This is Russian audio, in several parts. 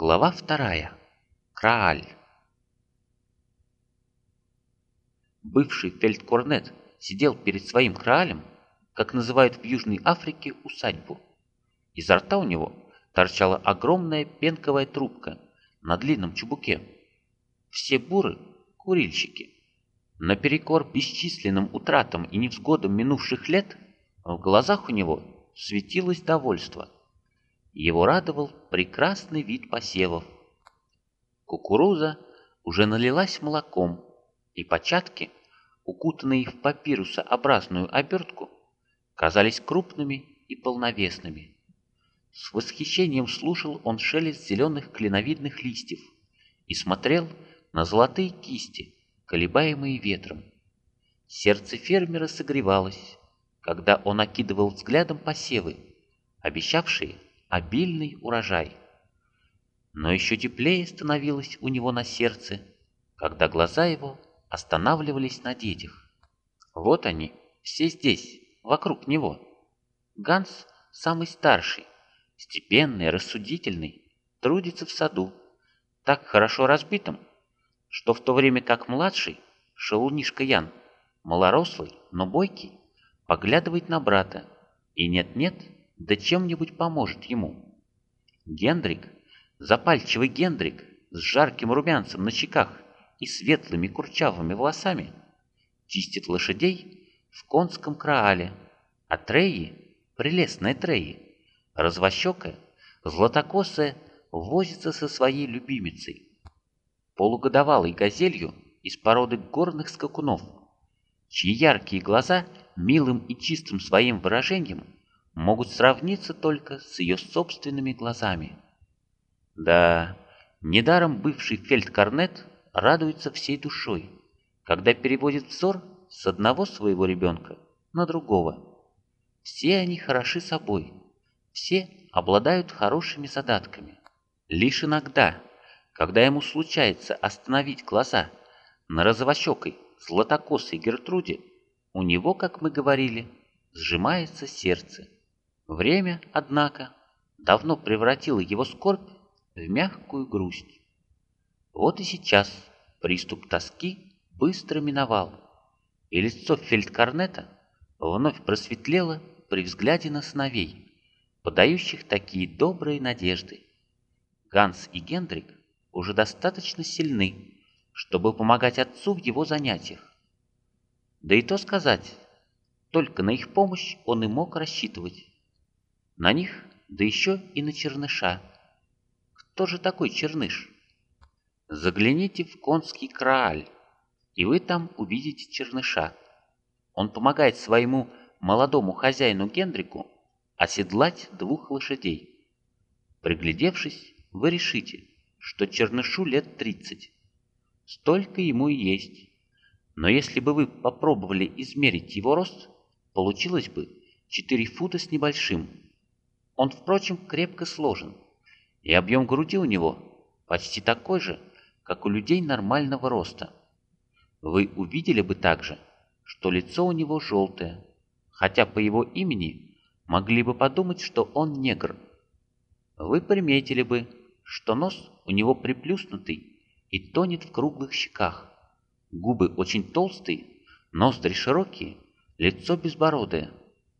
Глава вторая. Крааль. Бывший фельдкорнет сидел перед своим краалем, как называют в Южной Африке усадьбу. Изо рта у него торчала огромная пенковая трубка на длинном чубуке. Все буры — курильщики. Наперекор бесчисленным утратам и невзгодам минувших лет в глазах у него светилось довольство. Его радовал прекрасный вид посевов. Кукуруза уже налилась молоком, и початки, укутанные в папирусообразную обертку, казались крупными и полновесными. С восхищением слушал он шелест зеленых клиновидных листьев и смотрел на золотые кисти, колебаемые ветром. Сердце фермера согревалось, когда он окидывал взглядом посевы, обещавшие обильный урожай. Но еще теплее становилось у него на сердце, когда глаза его останавливались на детях. Вот они, все здесь, вокруг него. Ганс самый старший, степенный, рассудительный, трудится в саду, так хорошо разбитым, что в то время как младший, шалунишка Ян, малорослый, но бойкий, поглядывает на брата и нет-нет, да чем-нибудь поможет ему. Гендрик, запальчивый Гендрик с жарким румянцем на щеках и светлыми курчавыми волосами, чистит лошадей в конском краале, а Треи, прелестная Треи, развощекая, златокосая, возится со своей любимицей, полугодовалой газелью из породы горных скакунов, чьи яркие глаза милым и чистым своим выражением могут сравниться только с ее собственными глазами. Да, недаром бывший фельдкорнет радуется всей душой, когда переводит взор с одного своего ребенка на другого. Все они хороши собой, все обладают хорошими задатками. Лишь иногда, когда ему случается остановить глаза на розовощекой, златокосой Гертруде, у него, как мы говорили, сжимается сердце. Время, однако, давно превратило его скорбь в мягкую грусть. Вот и сейчас приступ тоски быстро миновал, и лицо фельдкорнета вновь просветлело при взгляде на сыновей, подающих такие добрые надежды. Ганс и Гендрик уже достаточно сильны, чтобы помогать отцу в его занятиях. Да и то сказать, только на их помощь он и мог рассчитывать. На них, да еще и на черныша. Кто же такой черныш? Загляните в конский крааль, и вы там увидите черныша. Он помогает своему молодому хозяину Гендрику оседлать двух лошадей. Приглядевшись, вы решите, что чернышу лет тридцать. Столько ему и есть. Но если бы вы попробовали измерить его рост, получилось бы 4 фута с небольшим. Он, впрочем, крепко сложен, и объем груди у него почти такой же, как у людей нормального роста. Вы увидели бы также, что лицо у него желтое, хотя по его имени могли бы подумать, что он негр. Вы приметили бы, что нос у него приплюснутый и тонет в круглых щеках. Губы очень толстые, ноздри широкие, лицо безбородое,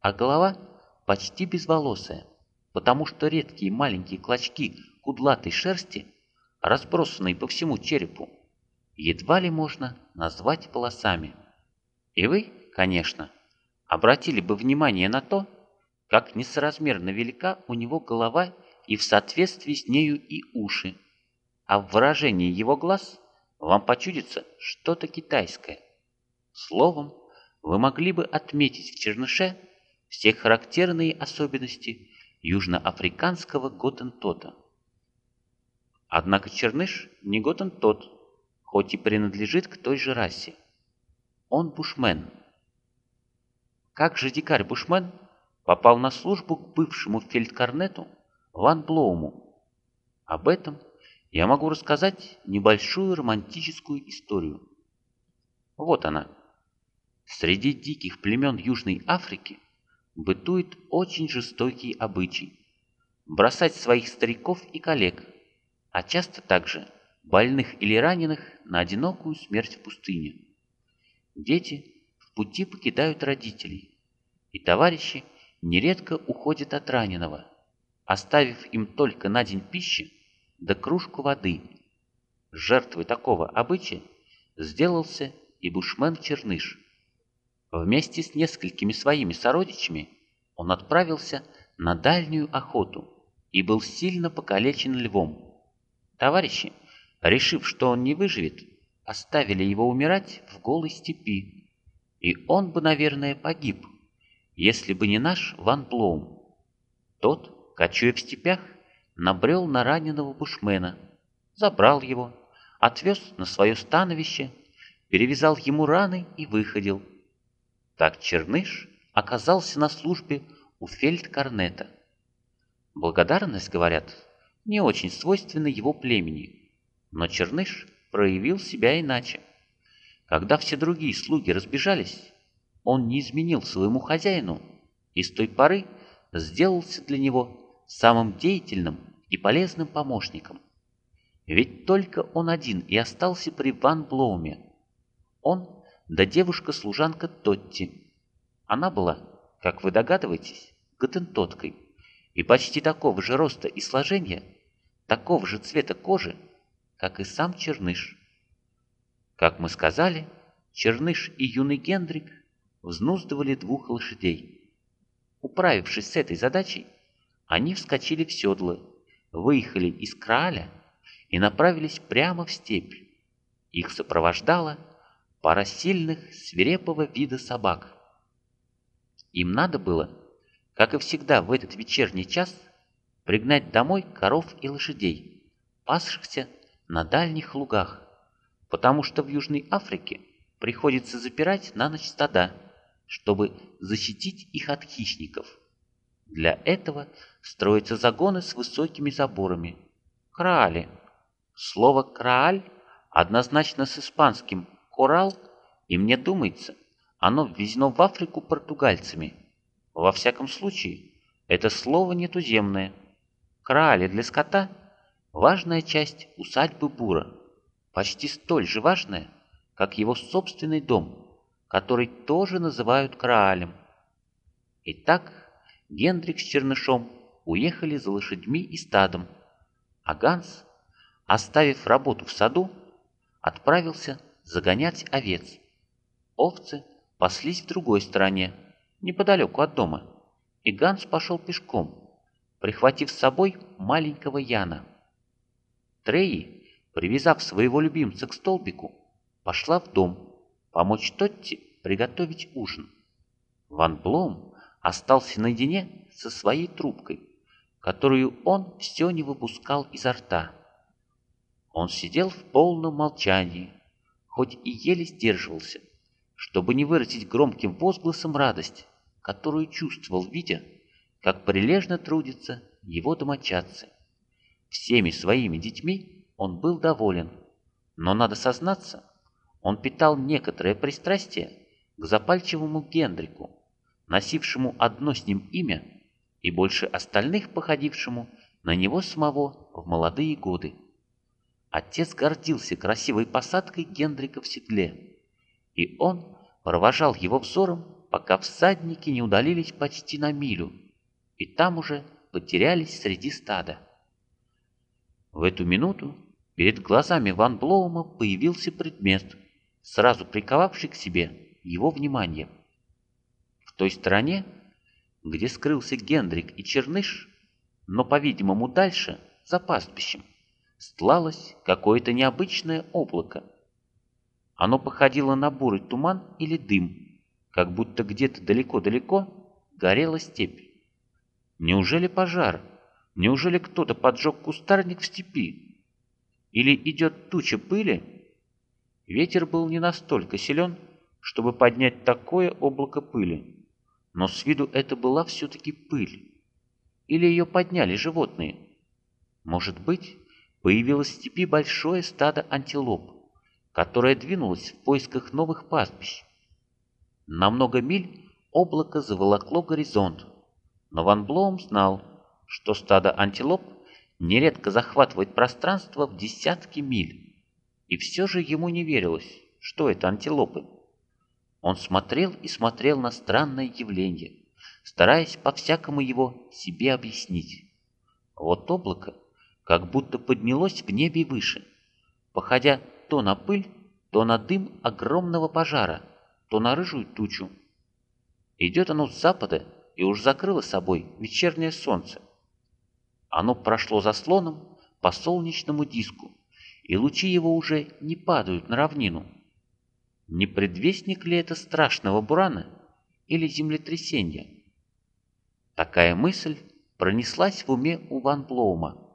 а голова почти безволосая, потому что редкие маленькие клочки кудлатой шерсти, разбросанные по всему черепу, едва ли можно назвать волосами. И вы, конечно, обратили бы внимание на то, как несоразмерно велика у него голова и в соответствии с нею и уши, а в выражении его глаз вам почудится что-то китайское. Словом, вы могли бы отметить в черныше все характерные особенности южноафриканского готентота. Однако черныш не готентот, хоть и принадлежит к той же расе. Он бушмен – как же дикарь-бушмен попал на службу к бывшему фельдкорнету Ван Блоуму? Об этом я могу рассказать небольшую романтическую историю. Вот она. Среди диких племен Южной Африки бытует очень жестокий обычай – бросать своих стариков и коллег, а часто также больных или раненых на одинокую смерть в пустыне. Дети в пути покидают родителей, и товарищи нередко уходят от раненого, оставив им только на день пищи да кружку воды. Жертвой такого обычая сделался и бушмен Черныш. Вместе с несколькими своими сородичами он отправился на дальнюю охоту и был сильно покалечен львом. Товарищи, решив, что он не выживет, оставили его умирать в голой степи, и он бы, наверное, погиб, если бы не наш Ван Блоум. Тот, кочуя в степях, набрел на раненого бушмена, забрал его, отвез на свое становище, перевязал ему раны и выходил. Так Черныш оказался на службе у фельдкорнета. Благодарность, говорят, не очень свойственна его племени, но Черныш проявил себя иначе. Когда все другие слуги разбежались, он не изменил своему хозяину и с той поры сделался для него самым деятельным и полезным помощником. Ведь только он один и остался при Ван Блоуме. Он да девушка-служанка Тотти. Она была, как вы догадываетесь, готентоткой и почти такого же роста и сложения, такого же цвета кожи, как и сам Черныш. Как мы сказали, Черныш и юный Гендрик взнуздывали двух лошадей. Управившись с этой задачей, они вскочили в седло, выехали из Крааля и направились прямо в степь. Их сопровождала пара сильных, свирепого вида собак. Им надо было, как и всегда в этот вечерний час, пригнать домой коров и лошадей, пасшихся на дальних лугах, потому что в Южной Африке приходится запирать на ночь стада, чтобы защитить их от хищников. Для этого строятся загоны с высокими заборами. Краали. Слово «крааль» однозначно с испанским «коралл», и мне думается, оно ввезено в Африку португальцами. Во всяком случае, это слово не туземное. Краали для скота – важная часть усадьбы Бура, почти столь же важная, как его собственный дом, который тоже называют Краалем. Итак, Гендрик с Чернышом уехали за лошадьми и стадом, а Ганс, оставив работу в саду, отправился загонять овец. Овцы паслись в другой стороне, неподалеку от дома, и Ганс пошел пешком, прихватив с собой маленького Яна. Треи, привязав своего любимца к столбику, пошла в дом помочь Тотти приготовить ужин. Ван Блом остался наедине со своей трубкой, которую он все не выпускал изо рта. Он сидел в полном молчании, хоть и еле сдерживался, чтобы не выразить громким возгласом радость, которую чувствовал, видя, как прилежно трудятся его домочадцы. Всеми своими детьми он был доволен, но, надо сознаться, он питал некоторое пристрастие к запальчивому Гендрику, носившему одно с ним имя и больше остальных походившему на него самого в молодые годы. Отец гордился красивой посадкой Гендрика в седле, и он провожал его взором, пока всадники не удалились почти на милю, и там уже потерялись среди стада. В эту минуту перед глазами Ван Блоума появился предмет, сразу приковавший к себе его внимание. В той стороне, где скрылся Гендрик и Черныш, но, по-видимому, дальше, за пастбищем, стлалось какое-то необычное облако. Оно походило на бурый туман или дым, как будто где-то далеко-далеко горела степь. Неужели пожар? Неужели кто-то поджег кустарник в степи? Или идет туча пыли? Ветер был не настолько силен, чтобы поднять такое облако пыли. Но с виду это была все-таки пыль. Или ее подняли животные. Может быть, появилось в степи большое стадо антилоп, которое двинулось в поисках новых пастбищ. На много миль облако заволокло горизонт, но Ван Блоум знал, что стадо антилоп нередко захватывает пространство в десятки миль. И все же ему не верилось, что это антилопы. Он смотрел и смотрел на странное явление, стараясь по-всякому его себе объяснить. Вот облако как будто поднялось в небе выше, походя то на пыль, то на дым огромного пожара, то на рыжую тучу. Идет оно с запада и уж закрыло собой вечернее солнце. Оно прошло заслоном по солнечному диску, и лучи его уже не падают на равнину. Не предвестник ли это страшного бурана или землетрясения? Такая мысль пронеслась в уме у Ван Блоума.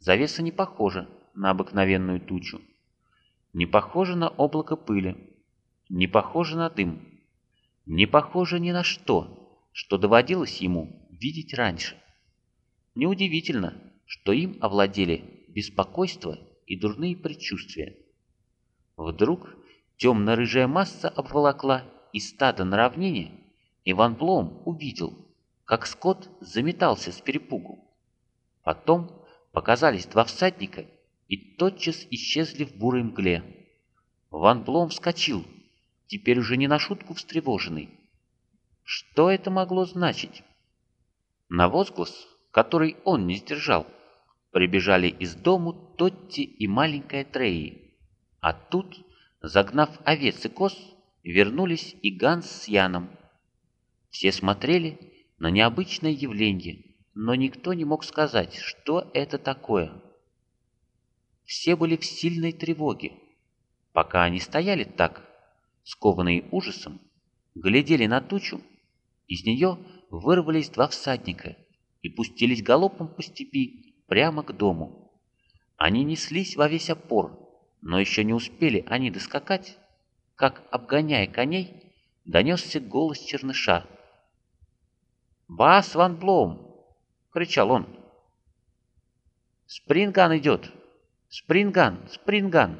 Завеса не похожа на обыкновенную тучу, не похожа на облако пыли, не похожа на дым, не похожа ни на что, что доводилось ему видеть раньше. Неудивительно, что им овладели беспокойство и дурные предчувствия. Вдруг темно-рыжая масса обволокла и стадо на равнине, и Ван Блом увидел, как скот заметался с перепугу. Потом показались два всадника и тотчас исчезли в бурой мгле. Ван Блом вскочил, теперь уже не на шутку встревоженный. Что это могло значить? На возглас, который он не сдержал, прибежали из дому Тотти и маленькая Треи. А тут, загнав овец и коз, вернулись и Ганс с Яном. Все смотрели на необычное явление, но никто не мог сказать, что это такое. Все были в сильной тревоге. Пока они стояли так, скованные ужасом, глядели на тучу, из нее вырвались два всадника и пустились галопом по степи прямо к дому. Они неслись во весь опор, но еще не успели они доскакать, как, обгоняя коней, донесся голос черныша. «Бас Ван Блом!» — кричал он. «Спринган идет! Спринган! Спринган!»